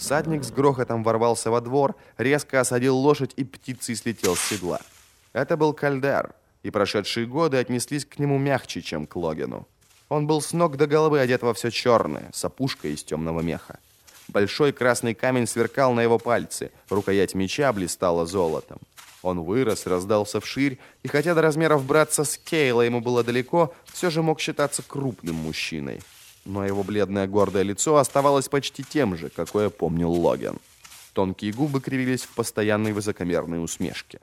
Всадник с грохотом ворвался во двор, резко осадил лошадь и птицей слетел с седла. Это был Кальдер, и прошедшие годы отнеслись к нему мягче, чем к Логину. Он был с ног до головы одет во все черное, с опушкой из темного меха. Большой красный камень сверкал на его пальце, рукоять меча блистала золотом. Он вырос, раздался вширь, и хотя до размеров братца Скейла ему было далеко, все же мог считаться крупным мужчиной. Но его бледное гордое лицо оставалось почти тем же, какое помнил Логан. Тонкие губы кривились в постоянной высокомерной усмешке.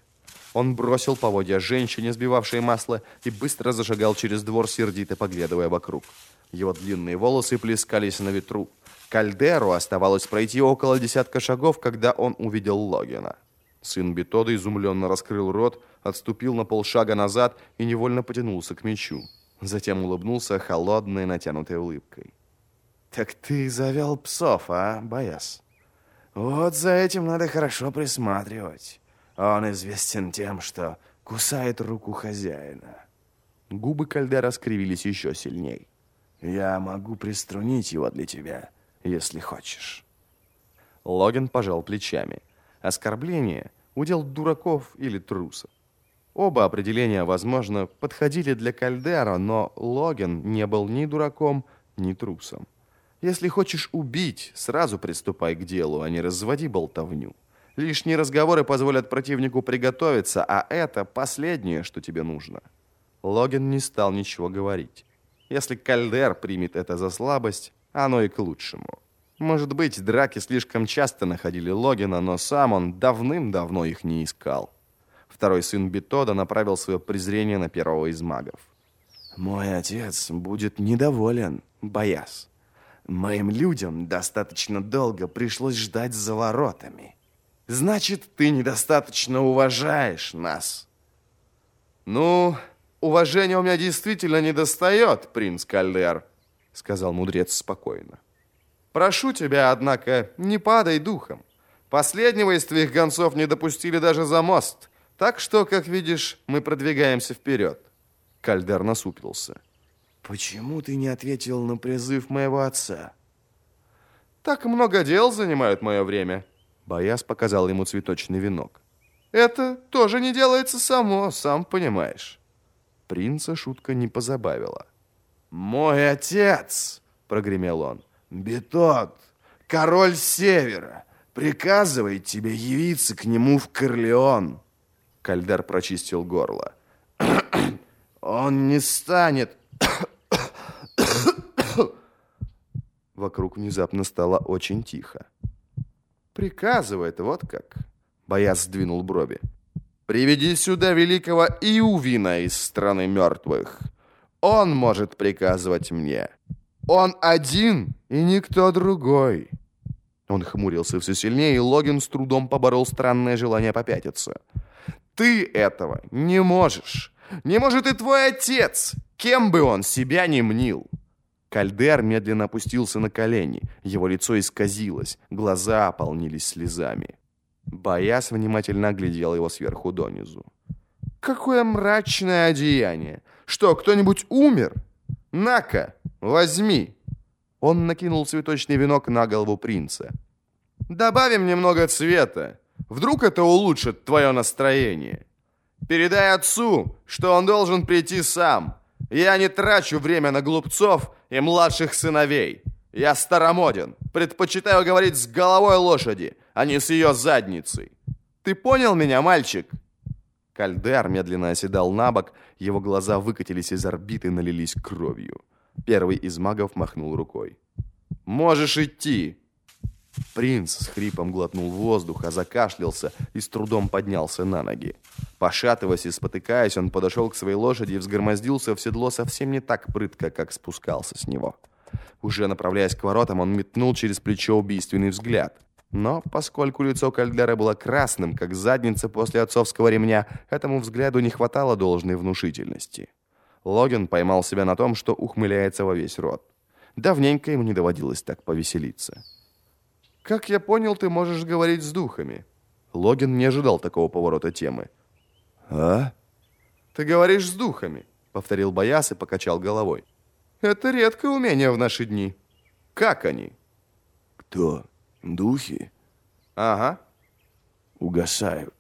Он бросил поводья женщине, сбивавшей масло, и быстро зашагал через двор, сердито поглядывая вокруг. Его длинные волосы плескались на ветру. Кальдеру оставалось пройти около десятка шагов, когда он увидел Логина. Сын Бетода изумленно раскрыл рот, отступил на полшага назад и невольно потянулся к мечу. Затем улыбнулся холодной натянутой улыбкой. «Так ты завел псов, а, Бояс? Вот за этим надо хорошо присматривать. Он известен тем, что кусает руку хозяина». Губы Кальдера скривились еще сильней. «Я могу приструнить его для тебя, если хочешь». Логин пожал плечами. Оскорбление – удел дураков или трусов. Оба определения, возможно, подходили для Кальдера, но Логин не был ни дураком, ни трусом. Если хочешь убить, сразу приступай к делу, а не разводи болтовню. Лишние разговоры позволят противнику приготовиться, а это последнее, что тебе нужно. Логин не стал ничего говорить. Если Кальдер примет это за слабость, оно и к лучшему. Может быть, драки слишком часто находили Логина, но сам он давным-давно их не искал. Второй сын Бетода направил свое презрение на первого из магов. «Мой отец будет недоволен, боясь. Моим людям достаточно долго пришлось ждать за воротами. Значит, ты недостаточно уважаешь нас». «Ну, уважения у меня действительно недостает, принц Кальдер», сказал мудрец спокойно. Прошу тебя, однако, не падай духом. Последнего из твоих гонцов не допустили даже за мост. Так что, как видишь, мы продвигаемся вперед. Кальдер насупился. Почему ты не ответил на призыв моего отца? Так много дел занимают мое время. Бояс показал ему цветочный венок. Это тоже не делается само, сам понимаешь. Принца шутка не позабавила. «Мой отец!» — прогремел он. Бетот, король Севера, приказывает тебе явиться к нему в Корлеон. Кальдар прочистил горло. Он не станет... Вокруг внезапно стало очень тихо. «Приказывает, вот как!» Бояз сдвинул брови. «Приведи сюда великого Иувина из страны мертвых. Он может приказывать мне. Он один и никто другой. Он хмурился все сильнее, и Логин с трудом поборол странное желание попятиться. Ты этого не можешь. Не может и твой отец, кем бы он себя ни мнил. Кальдер медленно опустился на колени. Его лицо исказилось, глаза ополнились слезами. Бояс внимательно оглядел его сверху донизу. «Какое мрачное одеяние! Что, кто-нибудь умер? На-ка, возьми!» Он накинул цветочный венок на голову принца. «Добавим немного цвета. Вдруг это улучшит твое настроение. Передай отцу, что он должен прийти сам. Я не трачу время на глупцов и младших сыновей. Я старомоден, предпочитаю говорить с головой лошади, а не с ее задницей. Ты понял меня, мальчик?» Кальдер медленно оседал на бок, его глаза выкатились из орбиты и налились кровью. Первый из магов махнул рукой. «Можешь идти!» Принц с хрипом глотнул воздух, а закашлялся и с трудом поднялся на ноги. Пошатываясь и спотыкаясь, он подошел к своей лошади и взгромоздился в седло совсем не так прытко, как спускался с него. Уже направляясь к воротам, он метнул через плечо убийственный взгляд. Но, поскольку лицо Кальдера было красным, как задница после отцовского ремня, этому взгляду не хватало должной внушительности. Логин поймал себя на том, что ухмыляется во весь рот. Давненько ему не доводилось так повеселиться. «Как я понял, ты можешь говорить с духами». Логин не ожидал такого поворота темы. «А?» «Ты говоришь с духами», — повторил Бояс и покачал головой. «Это редкое умение в наши дни. Как они?» «Кто?» Духи Ага. угасают.